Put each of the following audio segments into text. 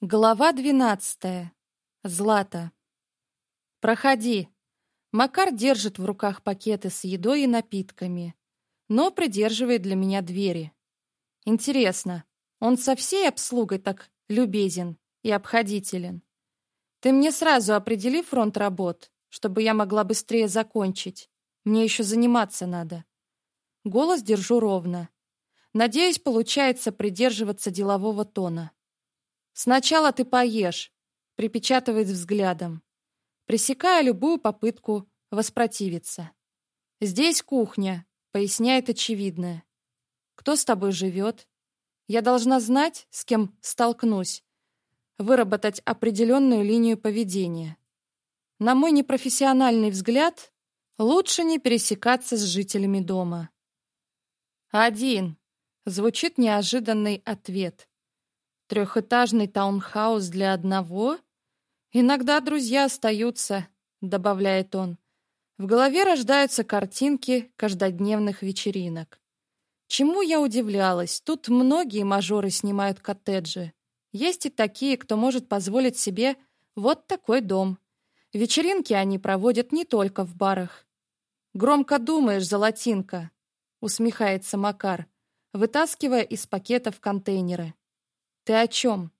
Глава двенадцатая. Злата. «Проходи». Макар держит в руках пакеты с едой и напитками, но придерживает для меня двери. Интересно, он со всей обслугой так любезен и обходителен. Ты мне сразу определи фронт работ, чтобы я могла быстрее закончить. Мне еще заниматься надо. Голос держу ровно. Надеюсь, получается придерживаться делового тона. Сначала ты поешь, припечатывает взглядом, пресекая любую попытку воспротивиться. Здесь кухня, поясняет очевидное. Кто с тобой живет? Я должна знать, с кем столкнусь, выработать определенную линию поведения. На мой непрофессиональный взгляд, лучше не пересекаться с жителями дома. «Один», — звучит неожиданный ответ трехэтажный таунхаус для одного? Иногда друзья остаются, добавляет он. В голове рождаются картинки каждодневных вечеринок. Чему я удивлялась, тут многие мажоры снимают коттеджи. Есть и такие, кто может позволить себе вот такой дом. Вечеринки они проводят не только в барах. «Громко думаешь, золотинка», — усмехается Макар, вытаскивая из пакетов контейнеры. Ты о чем?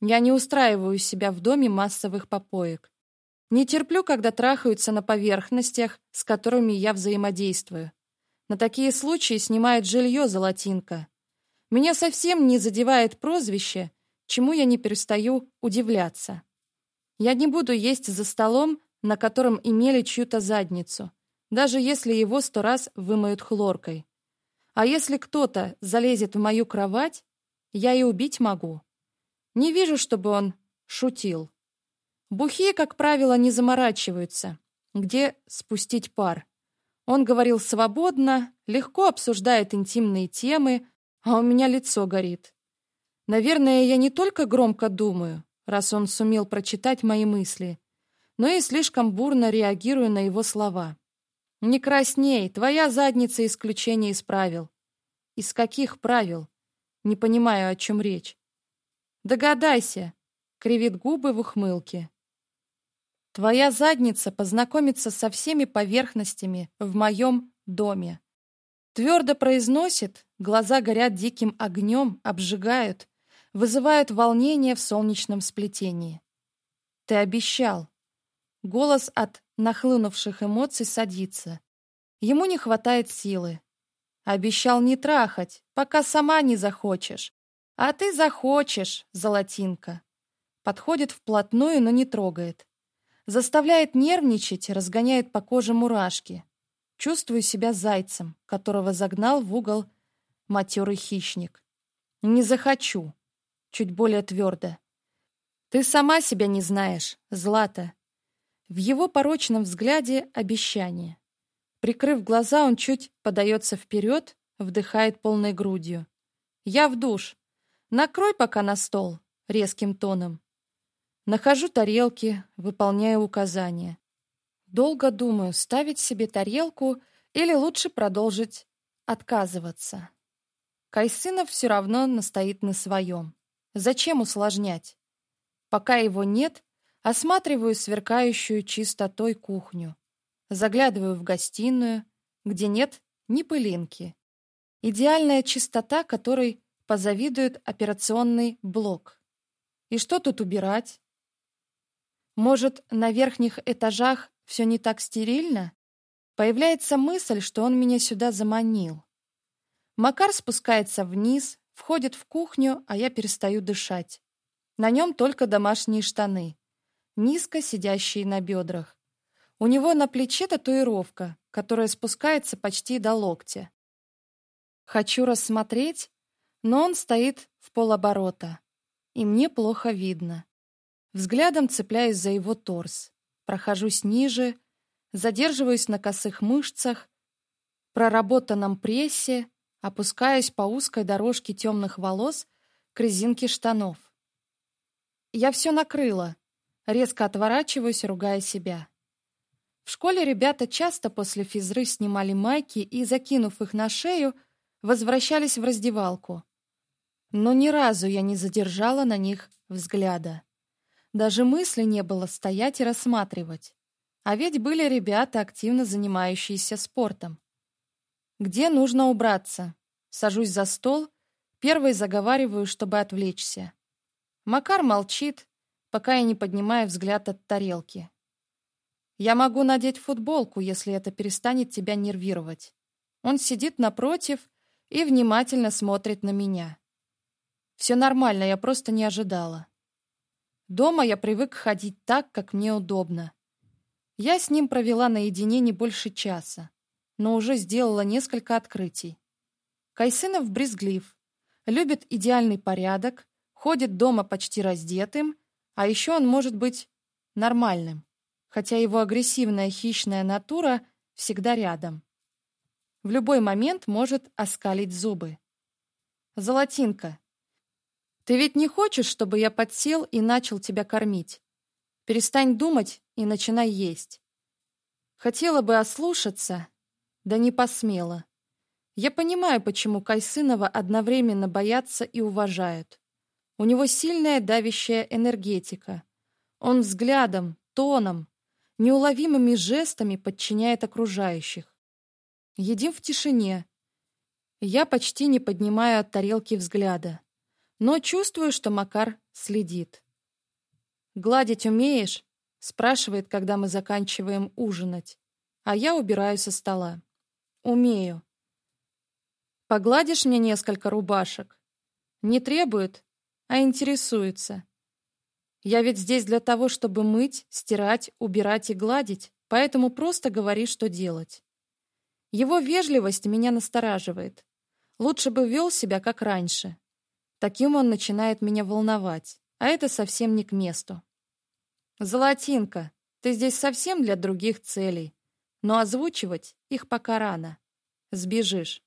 Я не устраиваю себя в доме массовых попоек. Не терплю, когда трахаются на поверхностях, с которыми я взаимодействую. На такие случаи снимает жилье золотинка. Меня совсем не задевает прозвище, чему я не перестаю удивляться. Я не буду есть за столом, на котором имели чью-то задницу, даже если его сто раз вымоют хлоркой. А если кто-то залезет в мою кровать, я и убить могу. Не вижу, чтобы он шутил. Бухи, как правило, не заморачиваются. Где спустить пар? Он говорил свободно, легко обсуждает интимные темы, а у меня лицо горит. Наверное, я не только громко думаю, раз он сумел прочитать мои мысли, но и слишком бурно реагирую на его слова. «Не красней, твоя задница исключение из правил». «Из каких правил?» не понимаю, о чем речь. «Догадайся!» — кривит губы в ухмылке. «Твоя задница познакомится со всеми поверхностями в моем доме». Твердо произносит, глаза горят диким огнем, обжигают, вызывают волнение в солнечном сплетении. «Ты обещал!» Голос от нахлынувших эмоций садится. Ему не хватает силы. Обещал не трахать, пока сама не захочешь. А ты захочешь, золотинка. Подходит вплотную, но не трогает. Заставляет нервничать, разгоняет по коже мурашки. Чувствую себя зайцем, которого загнал в угол матерый хищник. Не захочу. Чуть более твердо. Ты сама себя не знаешь, Злата. В его порочном взгляде обещание. Прикрыв глаза, он чуть подается вперед, вдыхает полной грудью. «Я в душ. Накрой пока на стол» резким тоном. Нахожу тарелки, выполняю указания. Долго думаю, ставить себе тарелку или лучше продолжить отказываться. Кайсынов все равно настоит на своем. Зачем усложнять? Пока его нет, осматриваю сверкающую чистотой кухню заглядываю в гостиную, где нет ни пылинки. Идеальная чистота, которой позавидует операционный блок. И что тут убирать? Может, на верхних этажах все не так стерильно? Появляется мысль, что он меня сюда заманил. Макар спускается вниз, входит в кухню, а я перестаю дышать. На нем только домашние штаны, низко сидящие на бедрах. У него на плече татуировка, которая спускается почти до локтя. Хочу рассмотреть, но он стоит в полоборота, и мне плохо видно. Взглядом цепляюсь за его торс, прохожусь ниже, задерживаюсь на косых мышцах, проработанном прессе, опускаюсь по узкой дорожке темных волос к резинке штанов. Я все накрыла, резко отворачиваюсь, ругая себя. В школе ребята часто после физры снимали майки и, закинув их на шею, возвращались в раздевалку. Но ни разу я не задержала на них взгляда. Даже мысли не было стоять и рассматривать. А ведь были ребята, активно занимающиеся спортом. Где нужно убраться? Сажусь за стол, первой заговариваю, чтобы отвлечься. Макар молчит, пока я не поднимаю взгляд от тарелки. Я могу надеть футболку, если это перестанет тебя нервировать. Он сидит напротив и внимательно смотрит на меня. Все нормально, я просто не ожидала. Дома я привык ходить так, как мне удобно. Я с ним провела наедине не больше часа, но уже сделала несколько открытий. Кайсынов брезглив, любит идеальный порядок, ходит дома почти раздетым, а еще он может быть нормальным хотя его агрессивная хищная натура всегда рядом. В любой момент может оскалить зубы. «Золотинка, ты ведь не хочешь, чтобы я подсел и начал тебя кормить? Перестань думать и начинай есть. Хотела бы ослушаться, да не посмела. Я понимаю, почему Кайсынова одновременно боятся и уважают. У него сильная давящая энергетика. Он взглядом, тоном, неуловимыми жестами подчиняет окружающих. Едим в тишине. Я почти не поднимаю от тарелки взгляда, но чувствую, что Макар следит. «Гладить умеешь?» — спрашивает, когда мы заканчиваем ужинать, а я убираю со стола. «Умею». «Погладишь мне несколько рубашек?» «Не требует, а интересуется». Я ведь здесь для того, чтобы мыть, стирать, убирать и гладить, поэтому просто говори, что делать. Его вежливость меня настораживает. Лучше бы вел себя, как раньше. Таким он начинает меня волновать, а это совсем не к месту. «Золотинка, ты здесь совсем для других целей, но озвучивать их пока рано. Сбежишь».